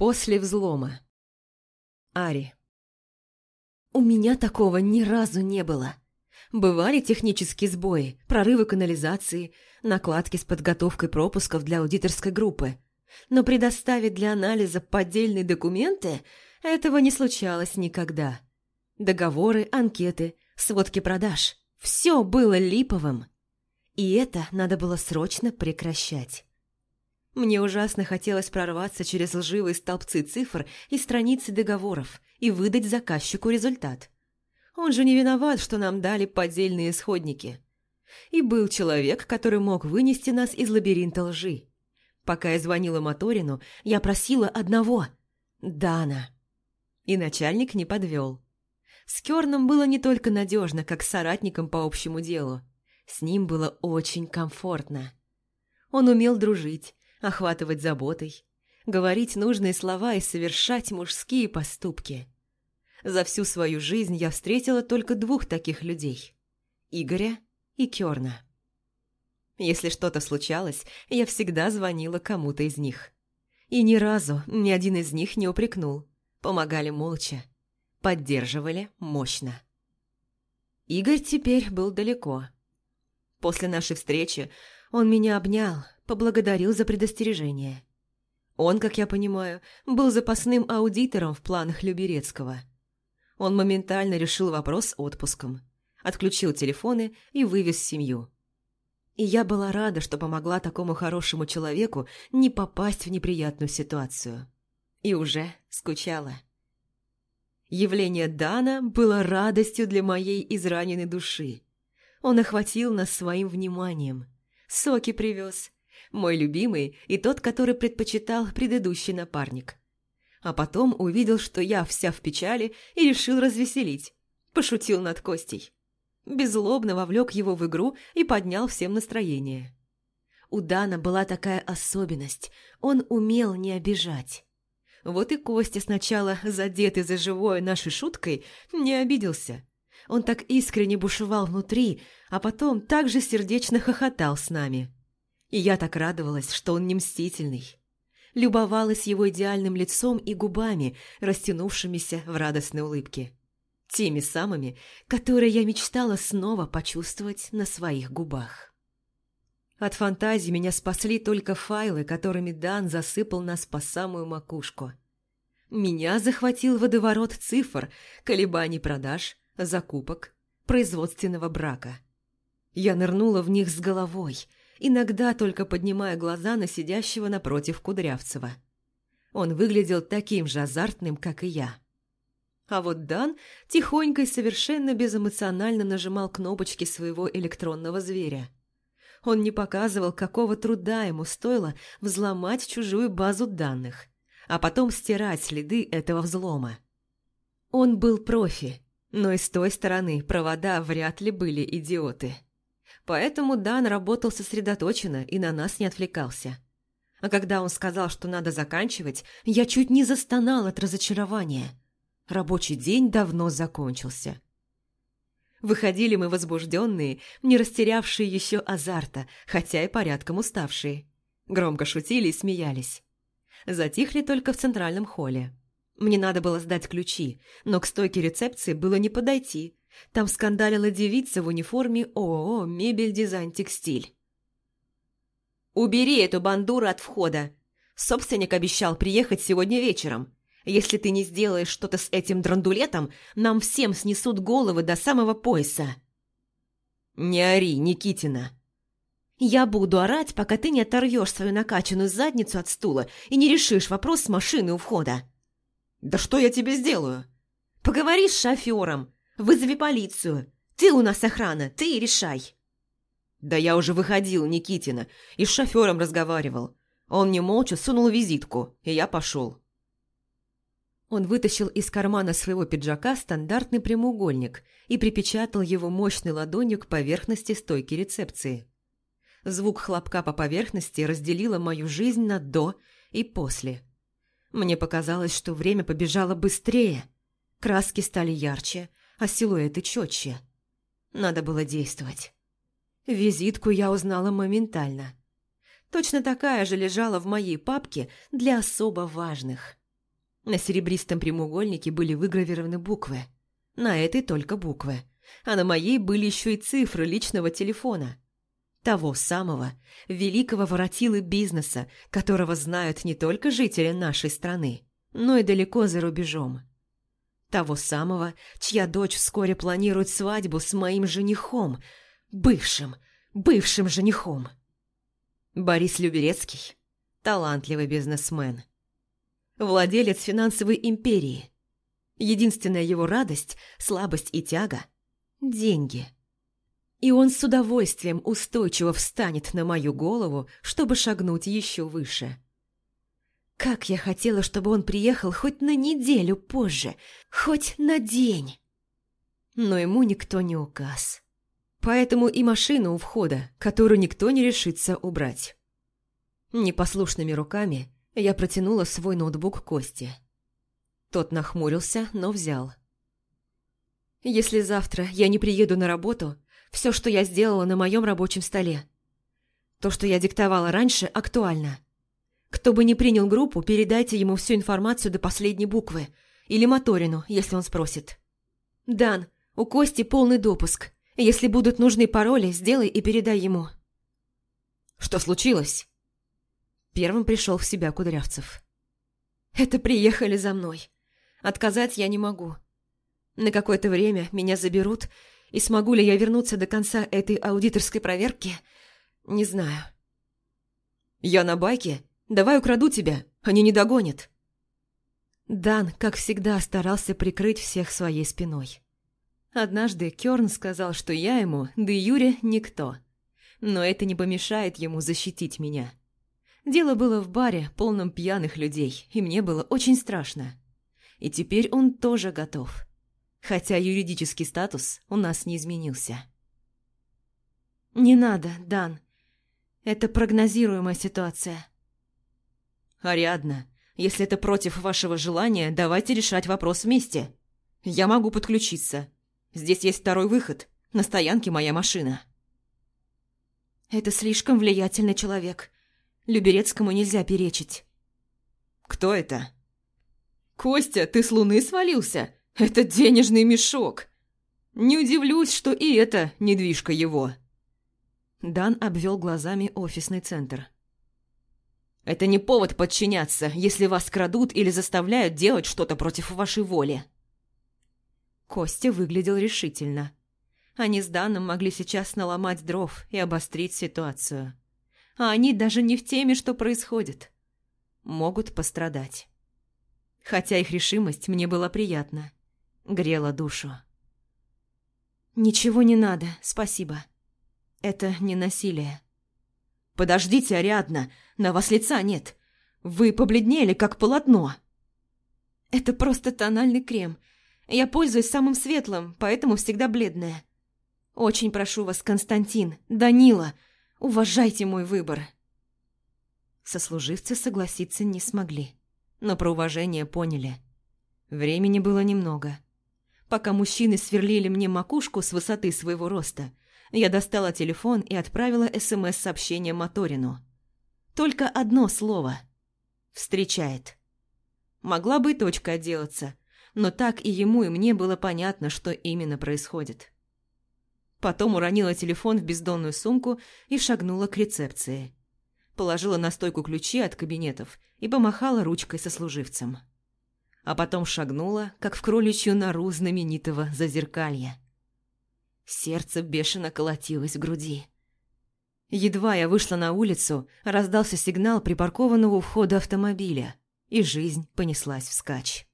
После взлома. Ари. У меня такого ни разу не было. Бывали технические сбои, прорывы канализации, накладки с подготовкой пропусков для аудиторской группы. Но предоставить для анализа поддельные документы этого не случалось никогда. Договоры, анкеты, сводки продаж – все было липовым. И это надо было срочно прекращать. Мне ужасно хотелось прорваться через лживые столбцы цифр и страницы договоров и выдать заказчику результат. Он же не виноват, что нам дали поддельные исходники. И был человек, который мог вынести нас из лабиринта лжи. Пока я звонила Моторину, я просила одного – Дана. И начальник не подвел. С Керном было не только надежно, как с соратником по общему делу. С ним было очень комфортно. Он умел дружить, охватывать заботой, говорить нужные слова и совершать мужские поступки. За всю свою жизнь я встретила только двух таких людей – Игоря и Керна. Если что-то случалось, я всегда звонила кому-то из них. И ни разу ни один из них не упрекнул. Помогали молча. Поддерживали мощно. Игорь теперь был далеко. После нашей встречи он меня обнял, поблагодарил за предостережение. Он, как я понимаю, был запасным аудитором в планах Люберецкого. Он моментально решил вопрос с отпуском, отключил телефоны и вывез семью. И я была рада, что помогла такому хорошему человеку не попасть в неприятную ситуацию. И уже скучала. Явление Дана было радостью для моей израненной души. Он охватил нас своим вниманием. Соки привез, мой любимый и тот, который предпочитал предыдущий напарник. А потом увидел, что я вся в печали и решил развеселить. Пошутил над Костей. Беззлобно вовлек его в игру и поднял всем настроение. У Дана была такая особенность, он умел не обижать. Вот и Костя сначала, задетый за живое нашей шуткой, не обиделся. Он так искренне бушевал внутри, а потом так же сердечно хохотал с нами. И я так радовалась, что он не мстительный. Любовалась его идеальным лицом и губами, растянувшимися в радостной улыбке. Теми самыми, которые я мечтала снова почувствовать на своих губах. От фантазии меня спасли только файлы, которыми Дан засыпал нас по самую макушку. Меня захватил водоворот цифр, колебаний продаж, закупок, производственного брака. Я нырнула в них с головой – иногда только поднимая глаза на сидящего напротив Кудрявцева. Он выглядел таким же азартным, как и я. А вот Дан тихонько и совершенно безэмоционально нажимал кнопочки своего электронного зверя. Он не показывал, какого труда ему стоило взломать чужую базу данных, а потом стирать следы этого взлома. Он был профи, но и с той стороны провода вряд ли были идиоты. Поэтому Дан работал сосредоточенно и на нас не отвлекался. А когда он сказал, что надо заканчивать, я чуть не застонал от разочарования. Рабочий день давно закончился. Выходили мы возбужденные, не растерявшие еще азарта, хотя и порядком уставшие. Громко шутили и смеялись. Затихли только в центральном холле. Мне надо было сдать ключи, но к стойке рецепции было не подойти, там скандалила девица в униформе ООО «Мебель, дизайн, текстиль». «Убери эту бандуру от входа. Собственник обещал приехать сегодня вечером. Если ты не сделаешь что-то с этим драндулетом, нам всем снесут головы до самого пояса». «Не ори, Никитина!» «Я буду орать, пока ты не оторвешь свою накачанную задницу от стула и не решишь вопрос с машины у входа». «Да что я тебе сделаю?» «Поговори с шофером. Вызови полицию. Ты у нас охрана, ты решай». «Да я уже выходил, Никитина, и с шофером разговаривал. Он мне молча сунул визитку, и я пошел». Он вытащил из кармана своего пиджака стандартный прямоугольник и припечатал его мощной ладонью к поверхности стойки рецепции. Звук хлопка по поверхности разделило мою жизнь на «до» и «после». Мне показалось, что время побежало быстрее. Краски стали ярче, а силуэты четче. Надо было действовать. Визитку я узнала моментально. Точно такая же лежала в моей папке для особо важных. На серебристом прямоугольнике были выгравированы буквы. На этой только буквы. А на моей были еще и цифры личного телефона. Того самого великого воротилы бизнеса, которого знают не только жители нашей страны, но и далеко за рубежом. Того самого, чья дочь вскоре планирует свадьбу с моим женихом, бывшим, бывшим женихом. Борис Люберецкий, талантливый бизнесмен. Владелец финансовой империи. Единственная его радость, слабость и тяга – деньги. И он с удовольствием устойчиво встанет на мою голову, чтобы шагнуть еще выше. Как я хотела, чтобы он приехал хоть на неделю позже, хоть на день. Но ему никто не указ. Поэтому и машина у входа, которую никто не решится убрать. Непослушными руками я протянула свой ноутбук Косте. Тот нахмурился, но взял. «Если завтра я не приеду на работу, все, что я сделала на моем рабочем столе. То, что я диктовала раньше, актуально. Кто бы ни принял группу, передайте ему всю информацию до последней буквы. Или Моторину, если он спросит. «Дан, у Кости полный допуск. Если будут нужны пароли, сделай и передай ему». «Что случилось?» Первым пришел в себя Кудрявцев. «Это приехали за мной. Отказать я не могу. На какое-то время меня заберут, и смогу ли я вернуться до конца этой аудиторской проверки, не знаю». «Я на байке? Давай украду тебя, они не догонят». Дан, как всегда, старался прикрыть всех своей спиной. Однажды Кёрн сказал, что я ему, да Юре, никто. Но это не помешает ему защитить меня. Дело было в баре, полном пьяных людей, и мне было очень страшно. И теперь он тоже готов. Хотя юридический статус у нас не изменился. «Не надо, Дан. Это прогнозируемая ситуация». «Ариадна, если это против вашего желания, давайте решать вопрос вместе. Я могу подключиться. Здесь есть второй выход. На стоянке моя машина». «Это слишком влиятельный человек. Люберецкому нельзя перечить». «Кто это?» «Костя, ты с луны свалился? Это денежный мешок. Не удивлюсь, что и это недвижка его». Дан обвел глазами офисный центр. «Это не повод подчиняться, если вас крадут или заставляют делать что-то против вашей воли». Костя выглядел решительно. Они с Даном могли сейчас наломать дров и обострить ситуацию а они даже не в теме, что происходит. Могут пострадать. Хотя их решимость мне была приятна. Грела душу. «Ничего не надо, спасибо. Это не насилие». «Подождите, Ариадна, на вас лица нет. Вы побледнели, как полотно». «Это просто тональный крем. Я пользуюсь самым светлым, поэтому всегда бледная. Очень прошу вас, Константин, Данила, Уважайте мой выбор!» Сослуживцы согласиться не смогли, но про уважение поняли. Времени было немного. Пока мужчины сверлили мне макушку с высоты своего роста, я достала телефон и отправила СМС-сообщение Моторину. Только одно слово. «Встречает». Могла бы и точка отделаться, но так и ему, и мне было понятно, что именно происходит. Потом уронила телефон в бездонную сумку и шагнула к рецепции. Положила на стойку ключи от кабинетов и помахала ручкой сослуживцем. А потом шагнула, как в кроличью нору знаменитого зазеркалья. Сердце бешено колотилось в груди. Едва я вышла на улицу, раздался сигнал припаркованного у входа автомобиля, и жизнь понеслась вскачь.